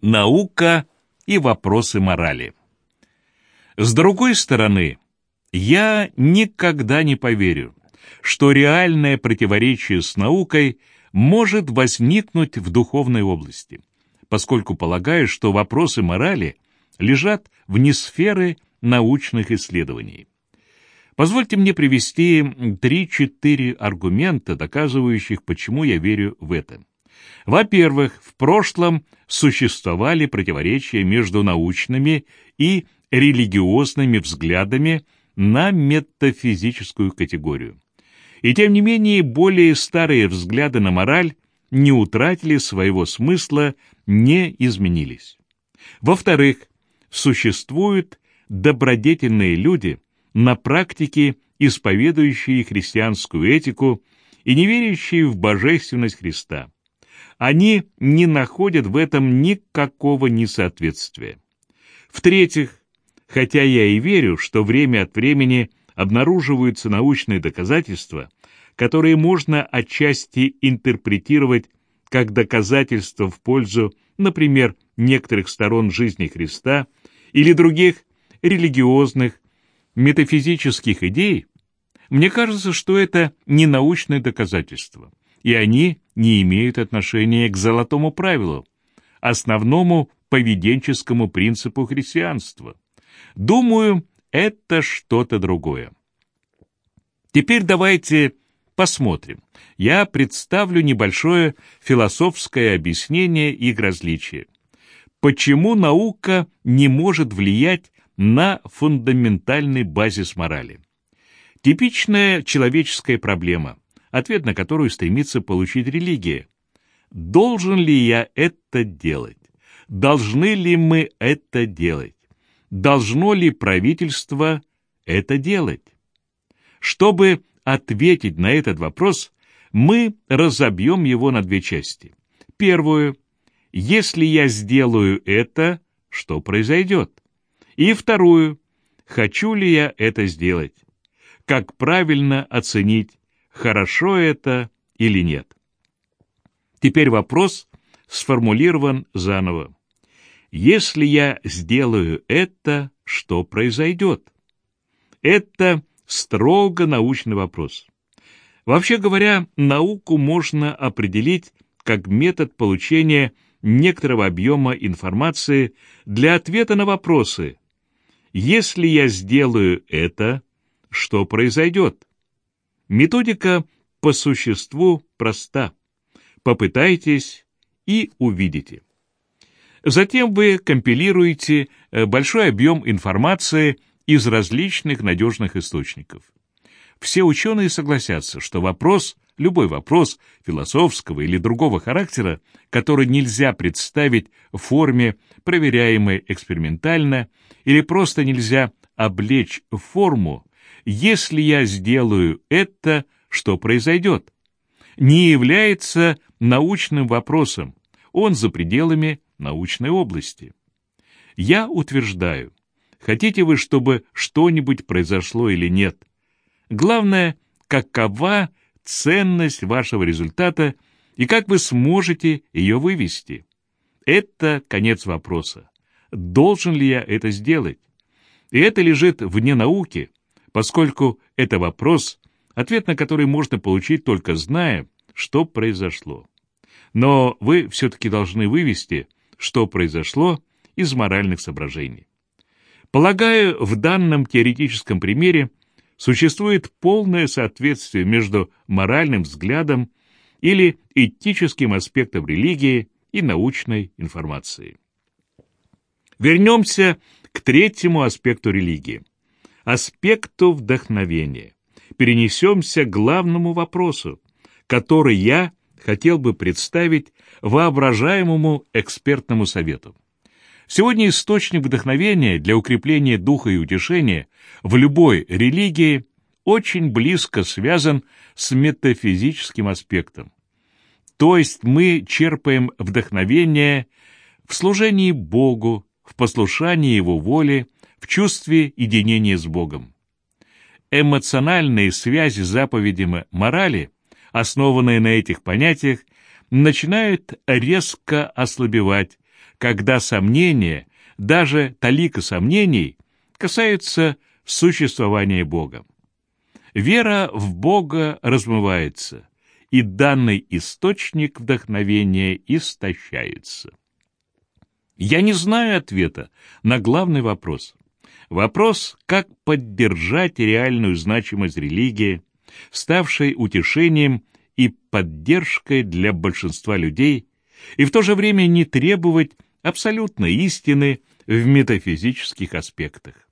Наука и вопросы морали. С другой стороны, я никогда не поверю, что реальное противоречие с наукой может возникнуть в духовной области, поскольку полагаю, что вопросы морали лежат вне сферы научных исследований. Позвольте мне привести 3-4 аргумента, доказывающих, почему я верю в это. Во-первых, в прошлом существовали противоречия между научными и религиозными взглядами на метафизическую категорию. И тем не менее, более старые взгляды на мораль не утратили своего смысла, не изменились. Во-вторых, существуют добродетельные люди, на практике исповедующие христианскую этику и не верящие в божественность Христа. Они не находят в этом никакого несоответствия. В-третьих, хотя я и верю, что время от времени обнаруживаются научные доказательства, которые можно отчасти интерпретировать как доказательства в пользу, например, некоторых сторон жизни Христа или других религиозных, метафизических идей, мне кажется, что это не научное доказательство, и они не имеют отношения к золотому правилу, основному поведенческому принципу христианства. Думаю, это что-то другое. Теперь давайте посмотрим. Я представлю небольшое философское объяснение их различия. Почему наука не может влиять на фундаментальный базис морали? Типичная человеческая проблема, ответ на которую стремится получить религия. Должен ли я это делать? Должны ли мы это делать? Должно ли правительство это делать? Чтобы ответить на этот вопрос, мы разобьем его на две части. Первую. Если я сделаю это, что произойдет? И вторую. Хочу ли я это сделать? Как правильно оценить, хорошо это или нет? Теперь вопрос сформулирован заново. Если я сделаю это, что произойдет? Это строго научный вопрос. Вообще говоря, науку можно определить как метод получения некоторого объема информации для ответа на вопросы. Если я сделаю это, что произойдет? Методика по существу проста. Попытайтесь и увидите. Затем вы компилируете э, большой объем информации из различных надежных источников. Все ученые согласятся, что вопрос, любой вопрос философского или другого характера, который нельзя представить в форме, проверяемой экспериментально, или просто нельзя облечь в форму, если я сделаю это, что произойдет, не является научным вопросом, он за пределами научной области. Я утверждаю, хотите вы, чтобы что-нибудь произошло или нет. Главное, какова ценность вашего результата и как вы сможете ее вывести. Это конец вопроса. Должен ли я это сделать? И это лежит вне науки, поскольку это вопрос, ответ на который можно получить только зная, что произошло. Но вы все-таки должны вывести, что произошло из моральных соображений. Полагаю, в данном теоретическом примере существует полное соответствие между моральным взглядом или этическим аспектом религии и научной информации. Вернемся к третьему аспекту религии – аспекту вдохновения. Перенесемся к главному вопросу, который я хотел бы представить воображаемому экспертному совету. Сегодня источник вдохновения для укрепления духа и утешения в любой религии очень близко связан с метафизическим аспектом. То есть мы черпаем вдохновение в служении Богу, в послушании Его воле, в чувстве единения с Богом. Эмоциональные связи заповедями морали – основанные на этих понятиях, начинают резко ослабевать, когда сомнения, даже талика сомнений, касаются существования Бога. Вера в Бога размывается, и данный источник вдохновения истощается. Я не знаю ответа на главный вопрос. Вопрос, как поддержать реальную значимость религии, ставшей утешением и поддержкой для большинства людей, и в то же время не требовать абсолютной истины в метафизических аспектах.